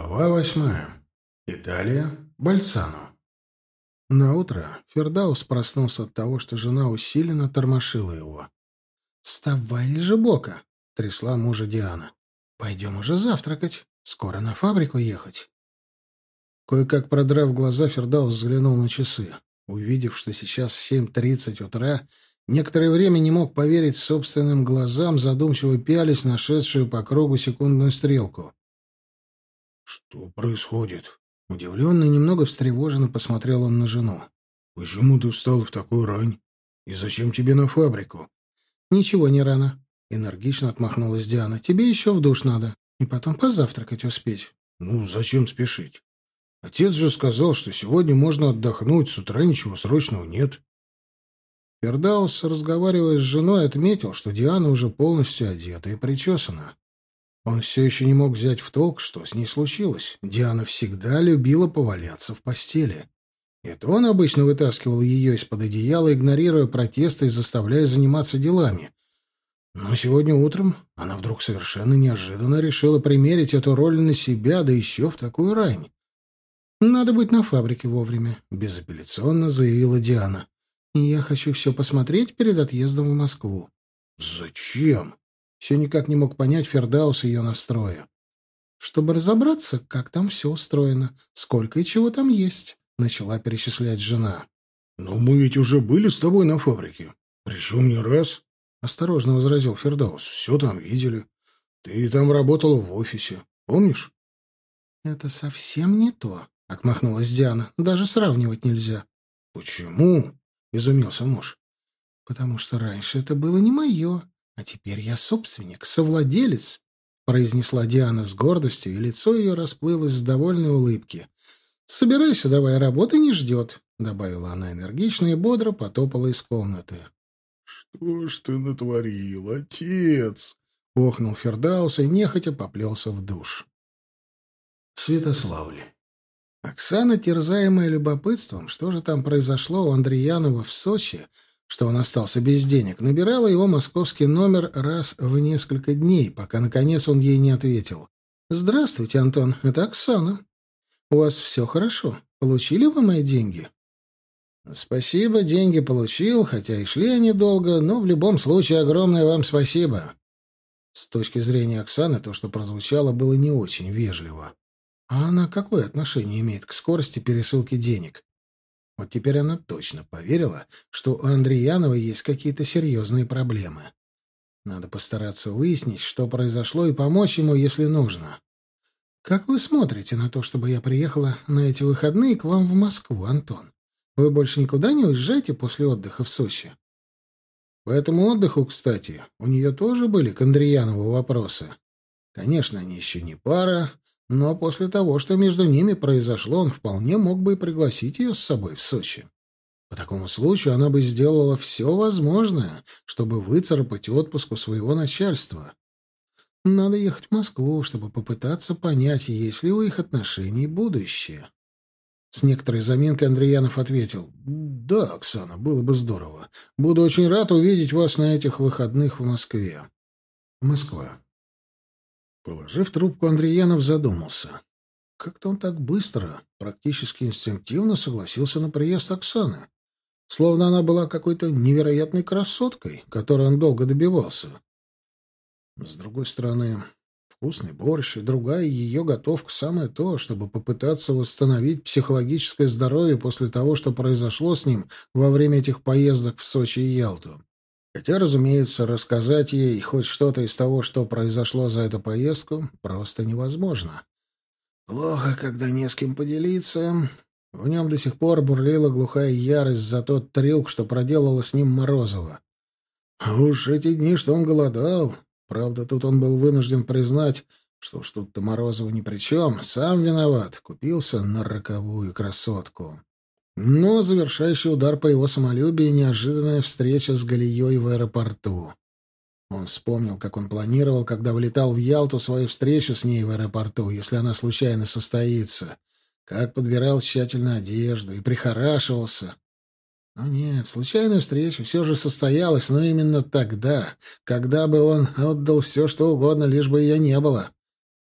Глава восьмая. Италия. Бальсано. На утро Фердаус проснулся от того, что жена усиленно тормошила его. «Вставай, лежебока!» — трясла мужа Диана. «Пойдем уже завтракать. Скоро на фабрику ехать». Кое-как продрав глаза, Фердаус взглянул на часы. Увидев, что сейчас семь тридцать утра, некоторое время не мог поверить собственным глазам, задумчиво пялись на шедшую по кругу секундную стрелку. «Что происходит?» Удивленно и немного встревоженно посмотрел он на жену. «Почему ты встал в такую рань? И зачем тебе на фабрику?» «Ничего не рано», — энергично отмахнулась Диана. «Тебе еще в душ надо. И потом позавтракать успеть». «Ну, зачем спешить? Отец же сказал, что сегодня можно отдохнуть, с утра ничего срочного нет». Пердаус, разговаривая с женой, отметил, что Диана уже полностью одета и причесана. Он все еще не мог взять в толк, что с ней случилось. Диана всегда любила поваляться в постели. Это он обычно вытаскивал ее из-под одеяла, игнорируя протесты и заставляя заниматься делами. Но сегодня утром она вдруг совершенно неожиданно решила примерить эту роль на себя, да еще в такую рань. «Надо быть на фабрике вовремя», — безапелляционно заявила Диана. «Я хочу все посмотреть перед отъездом в Москву». «Зачем?» Все никак не мог понять Фердаус ее настроя. «Чтобы разобраться, как там все устроено, сколько и чего там есть», — начала перечислять жена. «Но мы ведь уже были с тобой на фабрике. Причем не раз», — осторожно возразил Фердаус. «Все там видели. Ты там работала в офисе. Помнишь?» «Это совсем не то», — отмахнулась Диана. «Даже сравнивать нельзя». «Почему?» — изумился муж. «Потому что раньше это было не мое. «А теперь я собственник, совладелец», — произнесла Диана с гордостью, и лицо ее расплылось в довольной улыбке. «Собирайся давай, работа не ждет», — добавила она энергично и бодро потопала из комнаты. «Что ж ты натворил, отец?» — охнул Фердаус и нехотя поплелся в душ. Святославль. Оксана, терзаемая любопытством, что же там произошло у Андреянова в Сочи, — что он остался без денег, набирала его московский номер раз в несколько дней, пока, наконец, он ей не ответил. «Здравствуйте, Антон, это Оксана. У вас все хорошо? Получили вы мои деньги?» «Спасибо, деньги получил, хотя и шли они долго, но в любом случае огромное вам спасибо». С точки зрения Оксаны, то, что прозвучало, было не очень вежливо. А она какое отношение имеет к скорости пересылки денег? Вот теперь она точно поверила, что у Андреянова есть какие-то серьезные проблемы. Надо постараться выяснить, что произошло, и помочь ему, если нужно. «Как вы смотрите на то, чтобы я приехала на эти выходные к вам в Москву, Антон? Вы больше никуда не уезжаете после отдыха в Сочи?» По этому отдыху, кстати, у нее тоже были к Андреянову вопросы. Конечно, они еще не пара, но после того, что между ними произошло, он вполне мог бы и пригласить ее с собой в Сочи. По такому случаю она бы сделала все возможное, чтобы выцарапать отпуск у своего начальства. Надо ехать в Москву, чтобы попытаться понять, есть ли у их отношений будущее. С некоторой заминкой Андреянов ответил. «Да, Оксана, было бы здорово. Буду очень рад увидеть вас на этих выходных в Москве». Москва. Положив трубку, Андреянов задумался. Как-то он так быстро, практически инстинктивно согласился на приезд Оксаны. Словно она была какой-то невероятной красоткой, которой он долго добивался. С другой стороны, вкусный борщ и другая ее готовка — самое то, чтобы попытаться восстановить психологическое здоровье после того, что произошло с ним во время этих поездок в Сочи и Ялту. Хотя, разумеется, рассказать ей хоть что-то из того, что произошло за эту поездку, просто невозможно. Плохо, когда не с кем поделиться. В нем до сих пор бурлила глухая ярость за тот трюк, что проделала с ним Морозова. А уж эти дни, что он голодал. Правда, тут он был вынужден признать, что уж тут-то Морозова ни при чем, сам виноват, купился на роковую красотку. Но завершающий удар по его самолюбию — неожиданная встреча с Галией в аэропорту. Он вспомнил, как он планировал, когда влетал в Ялту, свою встречу с ней в аэропорту, если она случайно состоится. Как подбирал тщательно одежду и прихорашивался. Но нет, случайная встреча все же состоялась, но именно тогда, когда бы он отдал все, что угодно, лишь бы ее не было.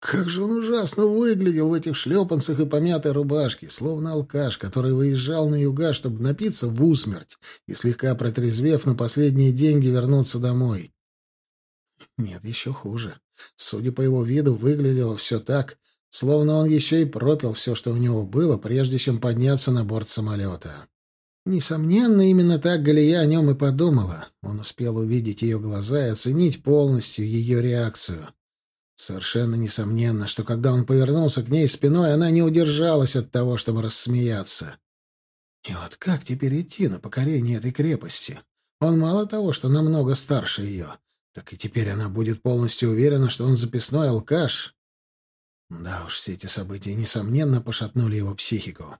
Как же он ужасно выглядел в этих шлепанцах и помятой рубашке, словно алкаш, который выезжал на юга, чтобы напиться в усмерть и, слегка протрезвев, на последние деньги вернуться домой. Нет, еще хуже. Судя по его виду, выглядело все так, словно он еще и пропил все, что у него было, прежде чем подняться на борт самолета. Несомненно, именно так Галия о нем и подумала. Он успел увидеть ее глаза и оценить полностью ее реакцию. Совершенно несомненно, что когда он повернулся к ней спиной, она не удержалась от того, чтобы рассмеяться. И вот как теперь идти на покорение этой крепости? Он мало того, что намного старше ее, так и теперь она будет полностью уверена, что он записной алкаш. Да уж, все эти события, несомненно, пошатнули его психику.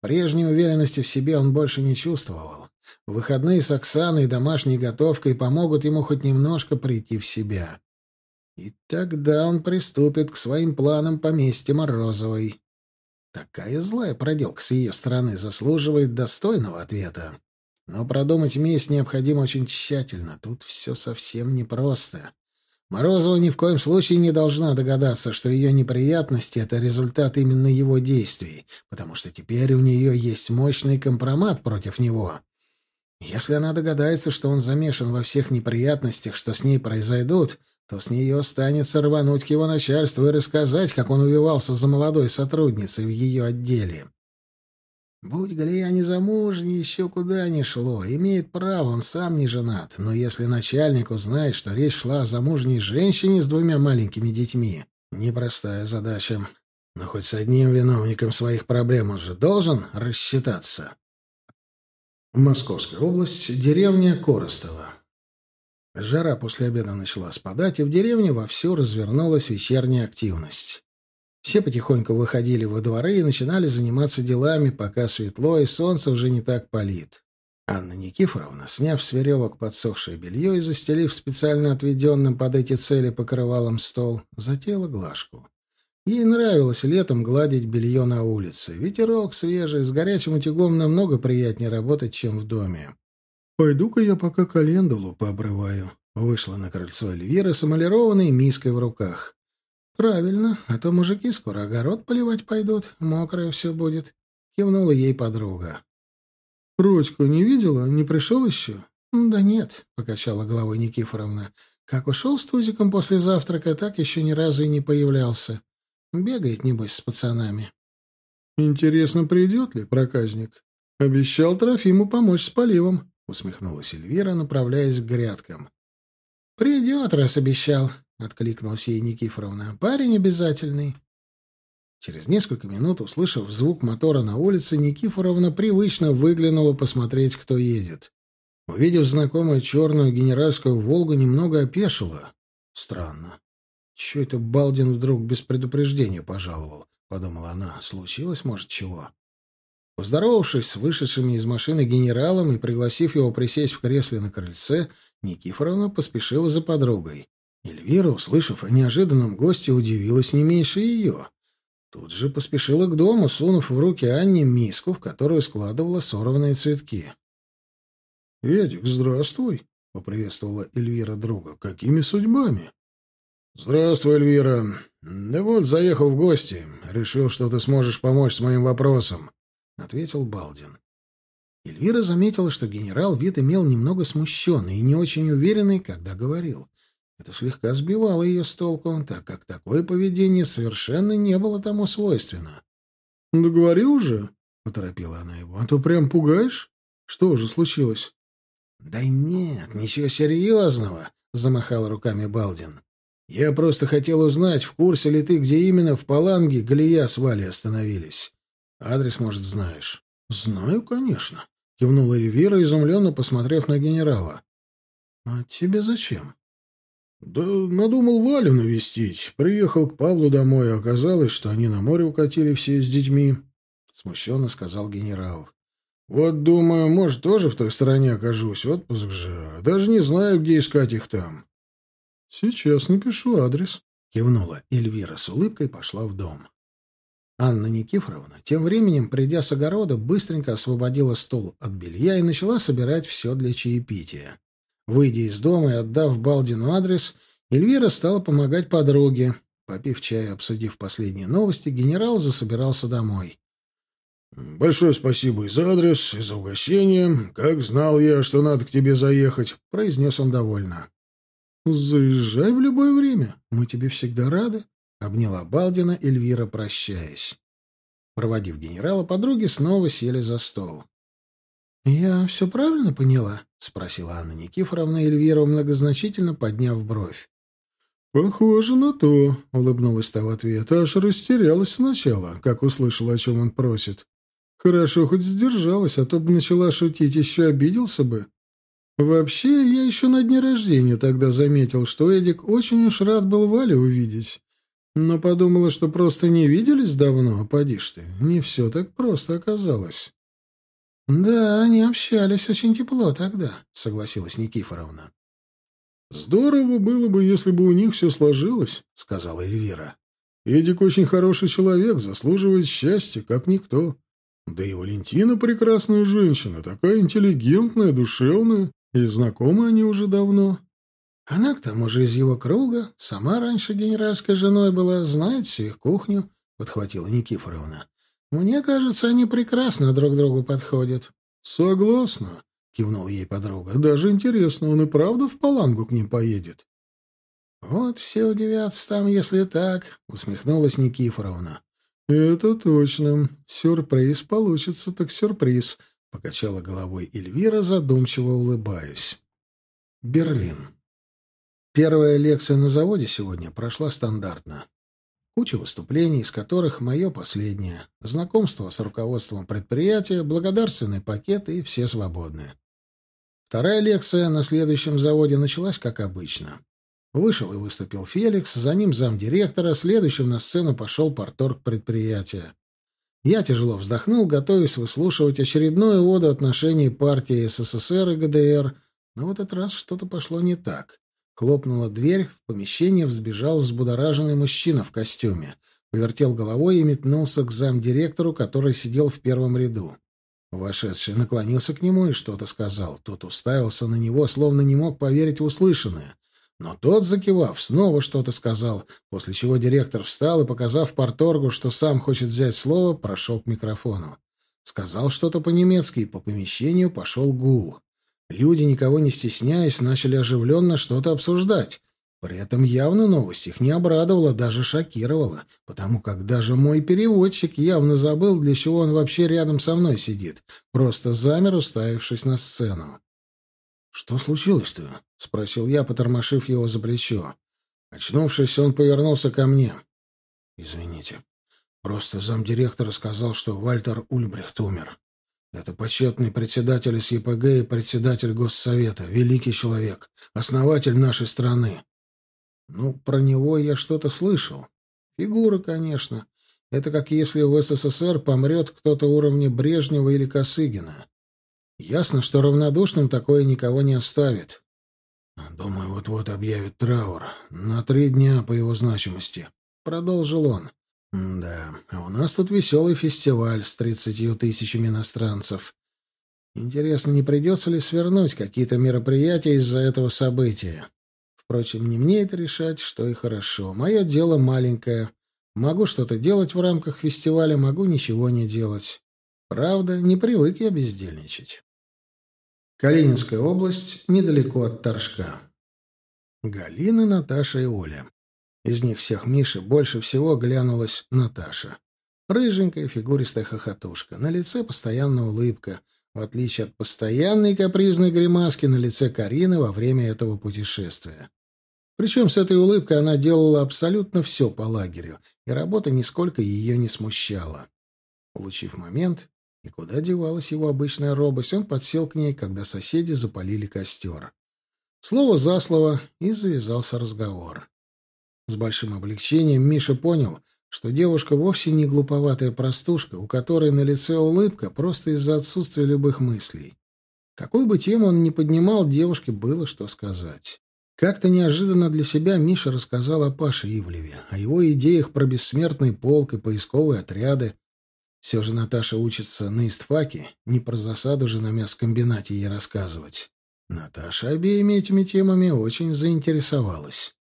Прежней уверенности в себе он больше не чувствовал. Выходные с Оксаной и домашней готовкой помогут ему хоть немножко прийти в себя. И тогда он приступит к своим планам поместья Морозовой. Такая злая проделка с ее стороны заслуживает достойного ответа. Но продумать месть необходимо очень тщательно. Тут все совсем непросто. Морозова ни в коем случае не должна догадаться, что ее неприятности — это результат именно его действий, потому что теперь у нее есть мощный компромат против него. Если она догадается, что он замешан во всех неприятностях, что с ней произойдут, то с нее останется рвануть к его начальству и рассказать, как он увивался за молодой сотрудницей в ее отделе. Будь Галия незамужней, еще куда ни шло. Имеет право, он сам не женат. Но если начальник узнает, что речь шла о замужней женщине с двумя маленькими детьми, непростая задача. Но хоть с одним виновником своих проблем он же должен рассчитаться. Московская область, деревня Коростово. Жара после обеда начала спадать, и в деревне вовсю развернулась вечерняя активность. Все потихоньку выходили во дворы и начинали заниматься делами, пока светло и солнце уже не так палит. Анна Никифоровна, сняв с веревок подсохшее белье и застелив специально отведенным под эти цели покрывалом стол, затеяла глажку. Ей нравилось летом гладить белье на улице. Ветерок свежий, с горячим утюгом намного приятнее работать, чем в доме. «Пойду-ка я пока календулу пообрываю», — вышла на крыльцо Эльвира с эмалированной миской в руках. «Правильно, а то мужики скоро огород поливать пойдут, мокрое все будет», — кивнула ей подруга. «Родьку не видела? Не пришел еще?» «Да нет», — покачала головой Никифоровна. «Как ушел с Тузиком после завтрака, так еще ни разу и не появлялся. Бегает, небось, с пацанами». «Интересно, придет ли проказник? Обещал Трофиму помочь с поливом», — усмехнулась Эльвира, направляясь к грядкам. «Придет, раз обещал», — откликнулась ей Никифоровна. «Парень обязательный». Через несколько минут, услышав звук мотора на улице, Никифоровна привычно выглянула посмотреть, кто едет. Увидев знакомую черную генеральскую «Волгу», немного опешила. Странно. Чего это Балдин вдруг без предупреждения пожаловал? — подумала она. Случилось, может, чего? Поздоровавшись с вышедшими из машины генералом и пригласив его присесть в кресле на крыльце, Никифоровна поспешила за подругой. Эльвира, услышав о неожиданном госте, удивилась не меньше ее. Тут же поспешила к дому, сунув в руки Анне миску, в которую складывала сорванные цветки. — Эдик, здравствуй! — поприветствовала Эльвира друга. — Какими судьбами? — Здравствуй, Эльвира. Да вот, заехал в гости. Решил, что ты сможешь помочь с моим вопросом, — ответил Балдин. Эльвира заметила, что генерал вид имел немного смущенный и не очень уверенный, когда говорил. Это слегка сбивало ее с толку, так как такое поведение совершенно не было тому свойственно. — Да говори уже, — поторопила она его, — а то прям пугаешь. Что же случилось? — Да нет, ничего серьезного, — замахал руками Балдин. — Я просто хотел узнать, в курсе ли ты, где именно в Паланге Галия с Валей остановились. Адрес, может, знаешь. — Знаю, конечно, — кивнула Эльвира, изумленно посмотрев на генерала. — А тебе зачем? «Да надумал Валю навестить. Приехал к Павлу домой, а оказалось, что они на море укатили все с детьми», — смущенно сказал генерал. «Вот, думаю, может, тоже в той стороне окажусь. Отпуск же. Даже не знаю, где искать их там». «Сейчас напишу адрес», — кивнула Эльвира с улыбкой, пошла в дом. Анна Никифоровна, тем временем, придя с огорода, быстренько освободила стол от белья и начала собирать все для чаепития. Выйдя из дома и отдав Балдину адрес, Эльвира стала помогать подруге. Попив чай и обсудив последние новости, генерал засобирался домой. «Большое спасибо и за адрес, и за угощение. Как знал я, что надо к тебе заехать», — произнес он довольно. «Заезжай в любое время. Мы тебе всегда рады», — обняла Балдина Эльвира, прощаясь. Проводив генерала, подруги снова сели за стол. «Я все правильно поняла?» — спросила Анна Никифоровна Эльвиру, многозначительно подняв бровь. «Похоже на то», — улыбнулась та в ответ. Аж растерялась сначала, как услышала, о чем он просит. «Хорошо, хоть сдержалась, а то бы начала шутить, еще обиделся бы. Вообще, я еще на дне рождения тогда заметил, что Эдик очень уж рад был Валю увидеть. Но подумала, что просто не виделись давно, а поди ж ты, не все так просто оказалось». «Да, они общались очень тепло тогда», — согласилась Никифоровна. «Здорово было бы, если бы у них все сложилось», — сказала Эльвира. «Эдик очень хороший человек, заслуживает счастья, как никто. Да и Валентина прекрасная женщина, такая интеллигентная, душевная, и знакомы они уже давно». «Она, к тому же, из его круга, сама раньше генеральской женой была, знает всю их кухню», — подхватила Никифоровна. Мне кажется, они прекрасно друг другу подходят. Согласна, кивнула ей подруга. Даже интересно, он и правда в Палангу к ним поедет. Вот все удивятся там, если так, усмехнулась Никифоровна. Это точно. Сюрприз получится, так сюрприз, покачала головой Эльвира, задумчиво улыбаясь. Берлин. Первая лекция на заводе сегодня прошла стандартно. Куча выступлений, из которых мое последнее. Знакомство с руководством предприятия, благодарственный пакет и все свободные. Вторая лекция на следующем заводе началась как обычно. Вышел и выступил Феликс, за ним замдиректора, следующим на сцену пошел порторг предприятия. Я тяжело вздохнул, готовясь выслушивать очередную воду отношений партии СССР и ГДР, но в этот раз что-то пошло не так. Хлопнула дверь, в помещение взбежал взбудораженный мужчина в костюме. Повертел головой и метнулся к замдиректору, который сидел в первом ряду. Вошедший наклонился к нему и что-то сказал. Тот уставился на него, словно не мог поверить в услышанное. Но тот, закивав, снова что-то сказал, после чего директор встал и, показав порторгу, что сам хочет взять слово, прошел к микрофону. Сказал что-то по-немецки, и по помещению пошел гул. Люди, никого не стесняясь, начали оживленно что-то обсуждать. При этом явно новость их не обрадовала, даже шокировала, потому как даже мой переводчик явно забыл, для чего он вообще рядом со мной сидит, просто замер, уставившись на сцену. «Что случилось-то?» — спросил я, потормошив его за плечо. Очнувшись, он повернулся ко мне. «Извините, просто замдиректора сказал, что Вальтер Ульбрихт умер. Это почетный председатель СЕПГ и председатель Госсовета, великий человек, основатель нашей страны. Ну, про него я что-то слышал. Фигура, конечно. Это как если в СССР помрет кто-то уровня Брежнева или Косыгина. Ясно, что равнодушным такое никого не оставит. Думаю, вот-вот объявят траур. На три дня по его значимости. Продолжил он. Да, а у нас тут веселый фестиваль с тридцатью тысячами иностранцев. Интересно, не придется ли свернуть какие-то мероприятия из-за этого события? Впрочем, не мне это решать, что и хорошо. Мое дело маленькое. Могу что-то делать в рамках фестиваля, могу ничего не делать. Правда, не привык я бездельничать. Калининская область, недалеко от Торжка. Галина, Наташа и Оля. Из них всех Миши больше всего глянулась Наташа. Рыженькая, фигуристая хохотушка. На лице постоянно улыбка, в отличие от постоянной капризной гримаски на лице Карины во время этого путешествия. Причем с этой улыбкой она делала абсолютно все по лагерю, и работа нисколько ее не смущала. Получив момент, и куда девалась его обычная робость, он подсел к ней, когда соседи запалили костер. Слово за слово, и завязался разговор. С большим облегчением Миша понял, что девушка вовсе не глуповатая простушка, у которой на лице улыбка просто из-за отсутствия любых мыслей. Какой бы тему он ни поднимал, девушке было что сказать. Как-то неожиданно для себя Миша рассказал о Паше Ивлеве, о его идеях про бессмертный полк и поисковые отряды. Все же Наташа учится на истфаке, не про засаду же на мясокомбинате ей рассказывать. Наташа обеими этими темами очень заинтересовалась.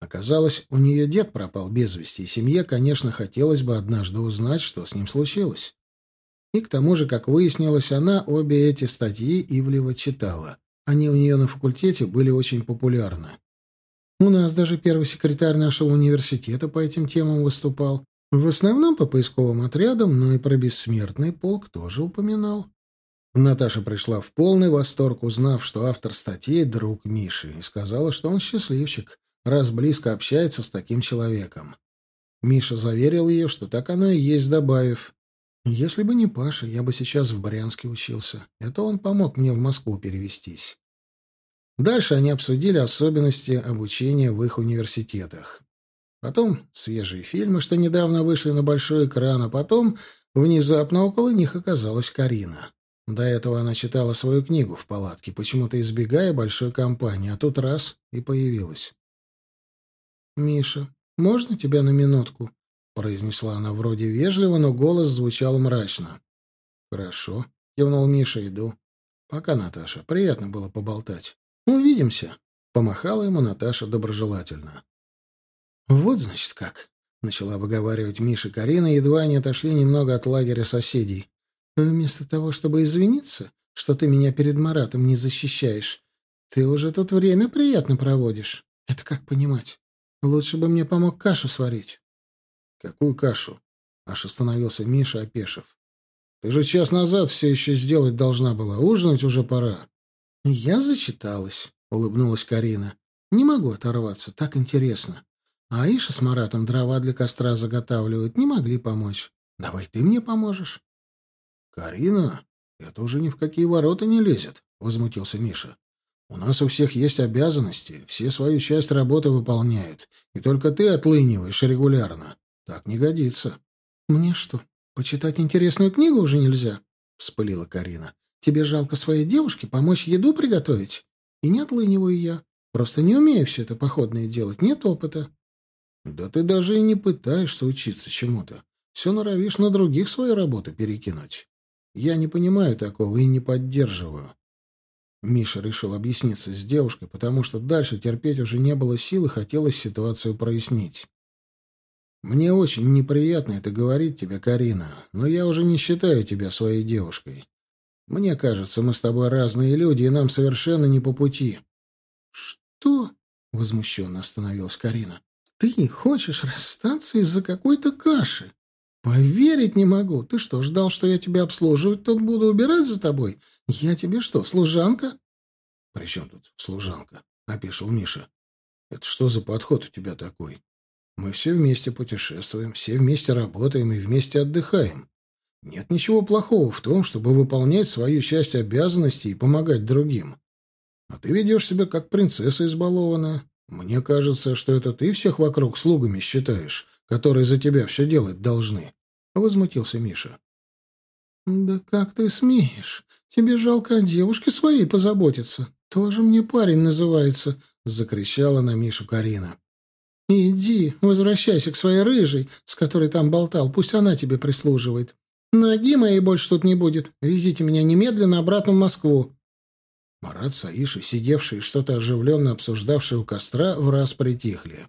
Оказалось, у нее дед пропал без вести, и семье, конечно, хотелось бы однажды узнать, что с ним случилось. И к тому же, как выяснилось, она обе эти статьи Ивлева читала. Они у нее на факультете были очень популярны. У нас даже первый секретарь нашего университета по этим темам выступал. В основном по поисковым отрядам, но и про бессмертный полк тоже упоминал. Наташа пришла в полный восторг, узнав, что автор статьи — друг Миши, и сказала, что он счастливчик, раз близко общается с таким человеком. Миша заверил ее, что так оно и есть, добавив. «Если бы не Паша, я бы сейчас в Брянске учился. Это он помог мне в Москву перевестись». Дальше они обсудили особенности обучения в их университетах. Потом свежие фильмы, что недавно вышли на большой экран, а потом внезапно около них оказалась Карина. До этого она читала свою книгу в палатке, почему-то избегая большой компании, а тут раз — и появилась. «Миша, можно тебя на минутку?» — произнесла она вроде вежливо, но голос звучал мрачно. «Хорошо», — кивнул Миша, — «иду». «Пока, Наташа. Приятно было поболтать. Увидимся», — помахала ему Наташа доброжелательно. «Вот, значит, как», — начала выговаривать Миша Карина, едва они отошли немного от лагеря соседей. «Вместо того, чтобы извиниться, что ты меня перед Маратом не защищаешь, ты уже тут время приятно проводишь. Это как понимать? Лучше бы мне помог кашу сварить. Какую кашу? Аж остановился Миша, опешив. Ты же час назад все еще сделать должна была. Ужинать уже пора. Я зачиталась, улыбнулась Карина. Не могу оторваться, так интересно. А Аиша с Маратом дрова для костра заготавливают, не могли помочь. Давай ты мне поможешь. Карина, это уже ни в какие ворота не лезет, возмутился Миша. У нас у всех есть обязанности, все свою часть работы выполняют, и только ты отлыниваешь регулярно. Так не годится. — Мне что, почитать интересную книгу уже нельзя? — вспылила Карина. — Тебе жалко своей девушке помочь еду приготовить? И не отлыниваю я. Просто не умею все это походное делать, нет опыта. — Да ты даже и не пытаешься учиться чему-то. Все норовишь на других свою работу перекинуть. Я не понимаю такого и не поддерживаю. Миша решил объясниться с девушкой, потому что дальше терпеть уже не было сил и хотелось ситуацию прояснить. «Мне очень неприятно это говорить тебе, Карина, но я уже не считаю тебя своей девушкой. Мне кажется, мы с тобой разные люди, и нам совершенно не по пути». «Что?» — возмущенно остановилась Карина. «Ты хочешь расстаться из-за какой-то каши? Поверить не могу. Ты что, ждал, что я тебя обслуживать тут буду убирать за тобой? Я тебе что, служанка? — При чем тут служанка? — опешил Миша. — Это что за подход у тебя такой? Мы все вместе путешествуем, все вместе работаем и вместе отдыхаем. Нет ничего плохого в том, чтобы выполнять свою часть обязанностей и помогать другим. А ты ведешь себя как принцесса избалованная. Мне кажется, что это ты всех вокруг слугами считаешь, которые за тебя все делать должны. Возмутился Миша. «Да как ты смеешь? Тебе жалко о девушке своей позаботиться. Тоже мне парень называется», — закричала на Мишу Карина. «Иди, возвращайся к своей рыжей, с которой там болтал, пусть она тебе прислуживает. Ноги моей больше тут не будет. Везите меня немедленно обратно в Москву». Марат с Аишей, сидевшие что-то оживленно обсуждавшие у костра, в раз притихли.